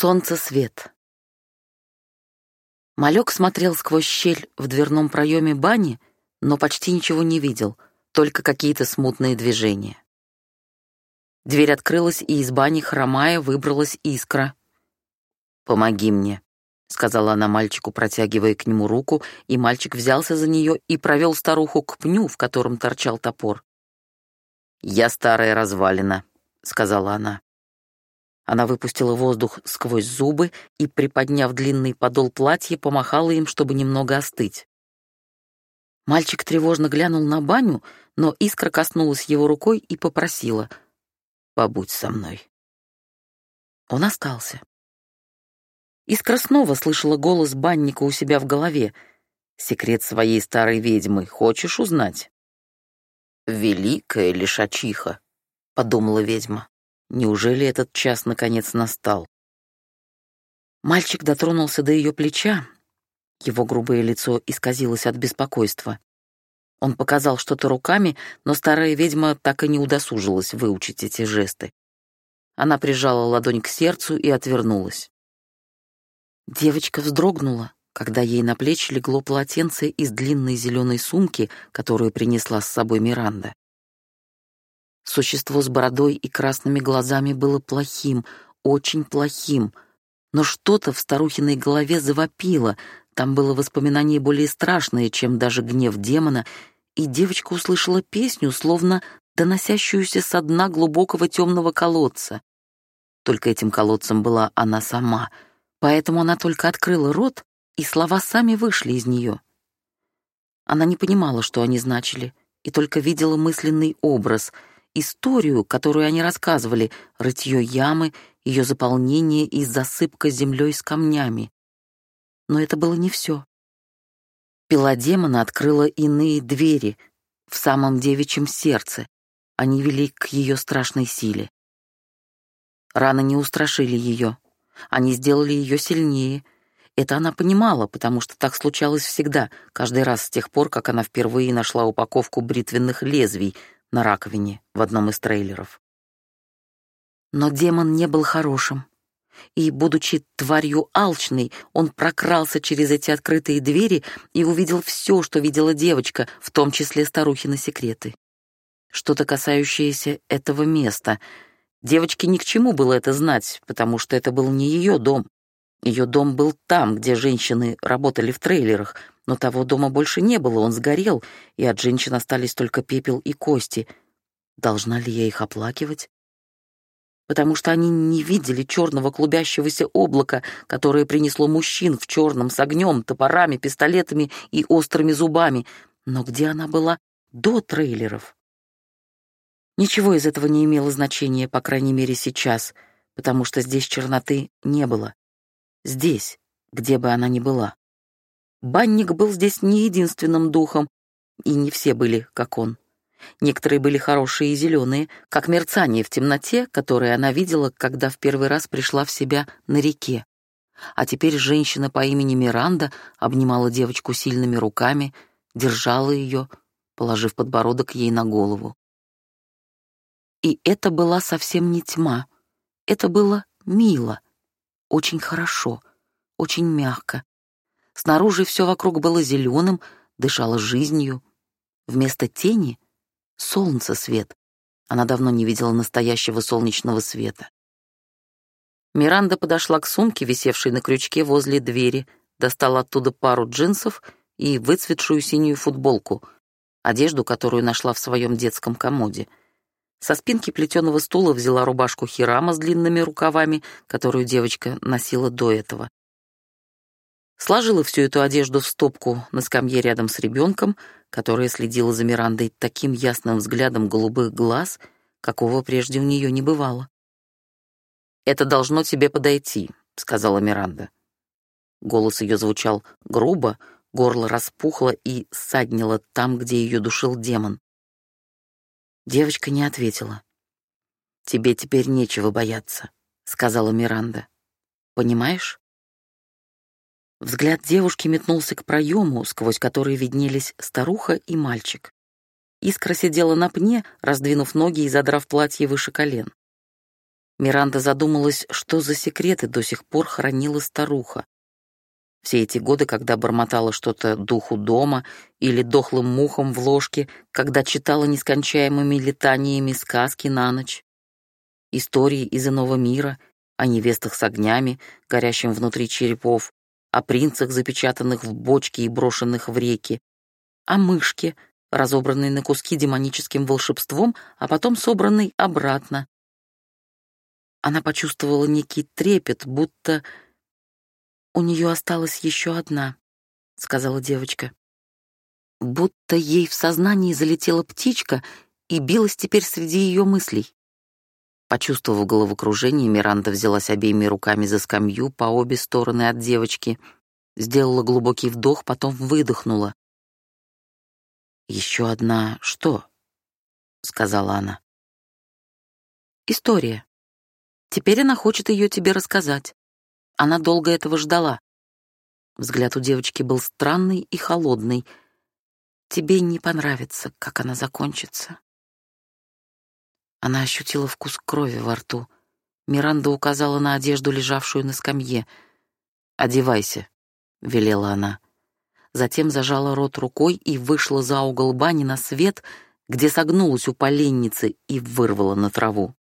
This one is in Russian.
Солнце свет. Малек смотрел сквозь щель в дверном проеме бани, но почти ничего не видел, только какие-то смутные движения. Дверь открылась, и из бани, хромая, выбралась искра. «Помоги мне», — сказала она мальчику, протягивая к нему руку, и мальчик взялся за нее и провел старуху к пню, в котором торчал топор. «Я старая развалина», — сказала она. Она выпустила воздух сквозь зубы и, приподняв длинный подол платья, помахала им, чтобы немного остыть. Мальчик тревожно глянул на баню, но искра коснулась его рукой и попросила «Побудь со мной». Он остался. Искра снова слышала голос банника у себя в голове. «Секрет своей старой ведьмы хочешь узнать?» «Великая лишачиха», — подумала ведьма. Неужели этот час наконец настал? Мальчик дотронулся до ее плеча. Его грубое лицо исказилось от беспокойства. Он показал что-то руками, но старая ведьма так и не удосужилась выучить эти жесты. Она прижала ладонь к сердцу и отвернулась. Девочка вздрогнула, когда ей на плечи легло полотенце из длинной зеленой сумки, которую принесла с собой Миранда. Существо с бородой и красными глазами было плохим, очень плохим. Но что-то в старухиной голове завопило, там было воспоминание более страшное, чем даже гнев демона, и девочка услышала песню, словно доносящуюся со дна глубокого темного колодца. Только этим колодцем была она сама, поэтому она только открыла рот, и слова сами вышли из нее. Она не понимала, что они значили, и только видела мысленный образ — историю, которую они рассказывали, рытье ямы, ее заполнение и засыпка землей с камнями. Но это было не все. Пила демона открыла иные двери в самом девичьем сердце. Они вели к ее страшной силе. Раны не устрашили ее. Они сделали ее сильнее. Это она понимала, потому что так случалось всегда, каждый раз с тех пор, как она впервые нашла упаковку бритвенных лезвий — на раковине в одном из трейлеров. Но демон не был хорошим. И, будучи тварью алчной, он прокрался через эти открытые двери и увидел все, что видела девочка, в том числе старухины секреты. Что-то касающееся этого места. Девочке ни к чему было это знать, потому что это был не ее дом. Ее дом был там, где женщины работали в трейлерах, но того дома больше не было, он сгорел, и от женщин остались только пепел и кости. Должна ли я их оплакивать? Потому что они не видели черного клубящегося облака, которое принесло мужчин в черном с огнем, топорами, пистолетами и острыми зубами. Но где она была до трейлеров? Ничего из этого не имело значения, по крайней мере, сейчас, потому что здесь черноты не было. Здесь, где бы она ни была. Банник был здесь не единственным духом, и не все были, как он. Некоторые были хорошие и зеленые, как мерцание в темноте, которое она видела, когда в первый раз пришла в себя на реке. А теперь женщина по имени Миранда обнимала девочку сильными руками, держала ее, положив подбородок ей на голову. И это была совсем не тьма. Это было мило, очень хорошо, очень мягко, Снаружи все вокруг было зеленым, дышало жизнью. Вместо тени — солнце свет. Она давно не видела настоящего солнечного света. Миранда подошла к сумке, висевшей на крючке возле двери, достала оттуда пару джинсов и выцветшую синюю футболку, одежду, которую нашла в своем детском комоде. Со спинки плетеного стула взяла рубашку Хирама с длинными рукавами, которую девочка носила до этого сложила всю эту одежду в стопку на скамье рядом с ребенком, которая следила за Мирандой таким ясным взглядом голубых глаз, какого прежде у нее не бывало. «Это должно тебе подойти», — сказала Миранда. Голос ее звучал грубо, горло распухло и ссаднило там, где ее душил демон. Девочка не ответила. «Тебе теперь нечего бояться», — сказала Миранда. «Понимаешь?» Взгляд девушки метнулся к проему, сквозь который виднелись старуха и мальчик. Искра сидела на пне, раздвинув ноги и задрав платье выше колен. Миранда задумалась, что за секреты до сих пор хранила старуха. Все эти годы, когда бормотала что-то духу дома или дохлым мухам в ложке, когда читала нескончаемыми летаниями сказки на ночь. Истории из иного мира, о невестах с огнями, горящим внутри черепов, о принцах, запечатанных в бочки и брошенных в реки, о мышке, разобранной на куски демоническим волшебством, а потом собранной обратно, она почувствовала некий трепет, будто у нее осталась еще одна, сказала девочка. Будто ей в сознании залетела птичка и билась теперь среди ее мыслей. Почувствовав головокружение, Миранда взялась обеими руками за скамью по обе стороны от девочки, сделала глубокий вдох, потом выдохнула. «Еще одна что?» — сказала она. «История», Теперь она хочет ее тебе рассказать. Она долго этого ждала. Взгляд у девочки был странный и холодный. Тебе не понравится, как она закончится. Она ощутила вкус крови во рту. Миранда указала на одежду, лежавшую на скамье. «Одевайся», — велела она. Затем зажала рот рукой и вышла за угол бани на свет, где согнулась у поленницы и вырвала на траву.